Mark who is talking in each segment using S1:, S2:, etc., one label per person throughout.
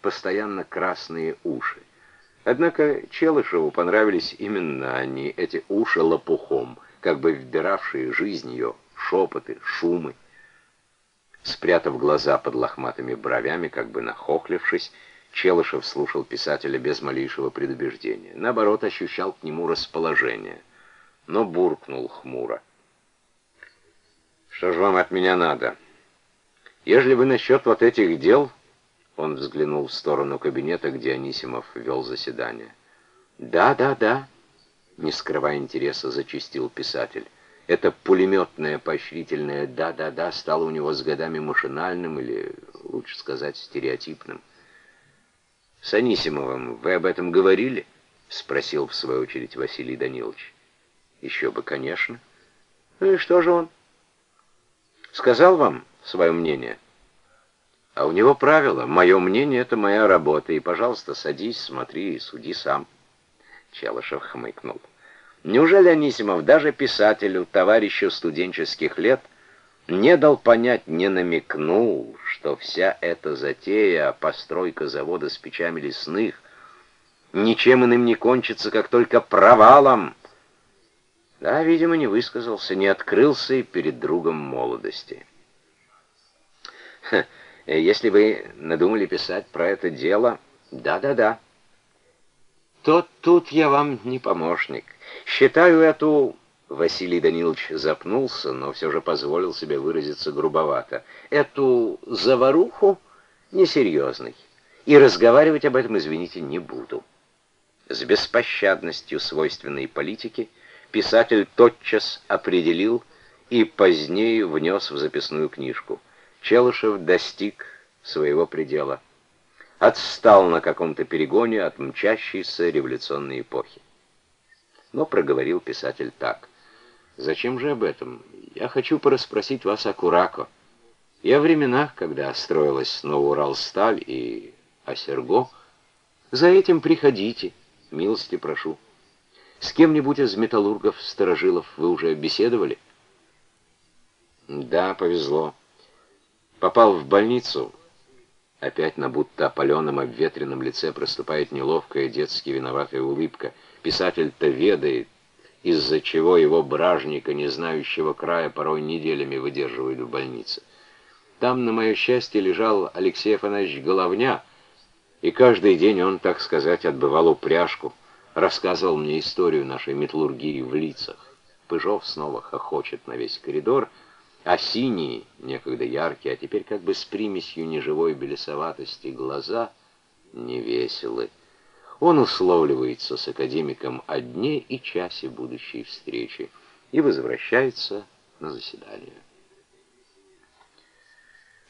S1: постоянно красные уши. Однако Челышеву понравились именно они, эти уши лопухом, как бы вбиравшие жизнь ее, шепоты, шумы. Спрятав глаза под лохматыми бровями, как бы нахохлившись, Челышев слушал писателя без малейшего предубеждения. Наоборот, ощущал к нему расположение, но буркнул хмуро. «Что же вам от меня надо? Ежели вы насчет вот этих дел...» Он взглянул в сторону кабинета, где Анисимов вел заседание. «Да, да, да», — не скрывая интереса, зачистил писатель. Это пулеметное поощрительное «да-да-да» стало у него с годами машинальным или, лучше сказать, стереотипным. «С Анисимовым вы об этом говорили?» — спросил в свою очередь Василий Данилович. «Еще бы, конечно. Ну и что же он?» «Сказал вам свое мнение?» «А у него правило. Мое мнение — это моя работа. И, пожалуйста, садись, смотри и суди сам». Челышев хмыкнул. «Неужели Анисимов даже писателю, товарищу студенческих лет, не дал понять, не намекнул, что вся эта затея, постройка завода с печами лесных, ничем иным не кончится, как только провалом. Да, видимо, не высказался, не открылся и перед другом молодости. Ха, если вы надумали писать про это дело, да-да-да, то тут я вам не помощник. Считаю эту Василий Данилович запнулся, но все же позволил себе выразиться грубовато. Эту заваруху несерьезный. И разговаривать об этом, извините, не буду. С беспощадностью свойственной политики писатель тотчас определил и позднее внес в записную книжку. Челышев достиг своего предела. Отстал на каком-то перегоне от мчащейся революционной эпохи. Но проговорил писатель так. Зачем же об этом? Я хочу порасспросить вас о Курако. И о временах, когда строилась Новоуралсталь и Осерго. За этим приходите, милости прошу. С кем-нибудь из металлургов-старожилов вы уже беседовали? Да, повезло. Попал в больницу. Опять на будто опаленном, обветренном лице проступает неловкая, детски виноватая улыбка. Писатель-то ведает, из-за чего его бражника, не знающего края, порой неделями выдерживают в больнице. Там, на мое счастье, лежал Алексей Афанасьевич Головня, и каждый день он, так сказать, отбывал упряжку, рассказывал мне историю нашей металлургии в лицах. Пыжов снова хохочет на весь коридор, а синие, некогда яркие, а теперь как бы с примесью неживой белесоватости глаза, невеселы. Он условливается с академиком о дне и часе будущей встречи и возвращается на заседание.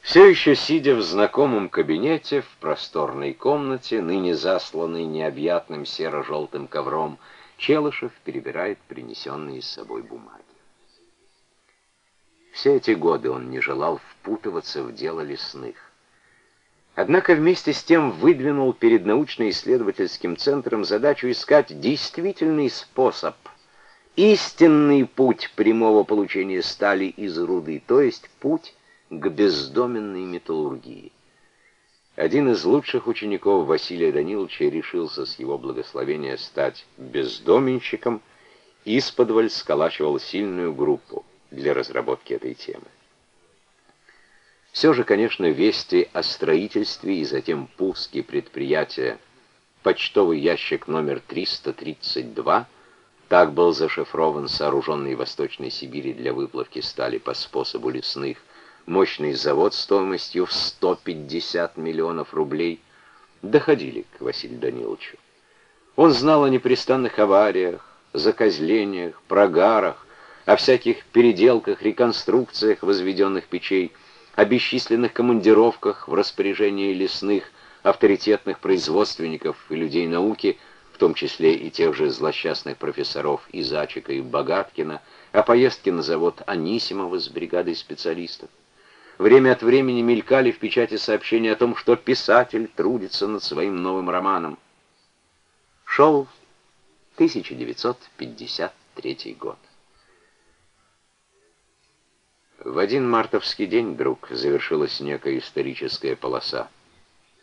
S1: Все еще сидя в знакомом кабинете, в просторной комнате, ныне засланной необъятным серо-желтым ковром, Челышев перебирает принесенные с собой бумаги. Все эти годы он не желал впутываться в дело лесных. Однако вместе с тем выдвинул перед научно-исследовательским центром задачу искать действительный способ, истинный путь прямого получения стали из руды, то есть путь к бездоменной металлургии. Один из лучших учеников Василия Даниловича решился с его благословения стать бездоменщиком исподволь сколачивал сильную группу для разработки этой темы. Все же, конечно, вести о строительстве и затем пуске предприятия почтовый ящик номер 332 так был зашифрован сооруженный в Восточной Сибири для выплавки стали по способу лесных, мощный завод стоимостью в 150 миллионов рублей, доходили к Василию Даниловичу. Он знал о непрестанных авариях, закозлениях, прогарах, о всяких переделках, реконструкциях возведенных печей, о бесчисленных командировках в распоряжении лесных, авторитетных производственников и людей науки, в том числе и тех же злосчастных профессоров Изачика и Богаткина, о поездке на завод Анисимова с бригадой специалистов. Время от времени мелькали в печати сообщения о том, что писатель трудится над своим новым романом. Шел 1953 год. В один мартовский день, вдруг, завершилась некая историческая полоса.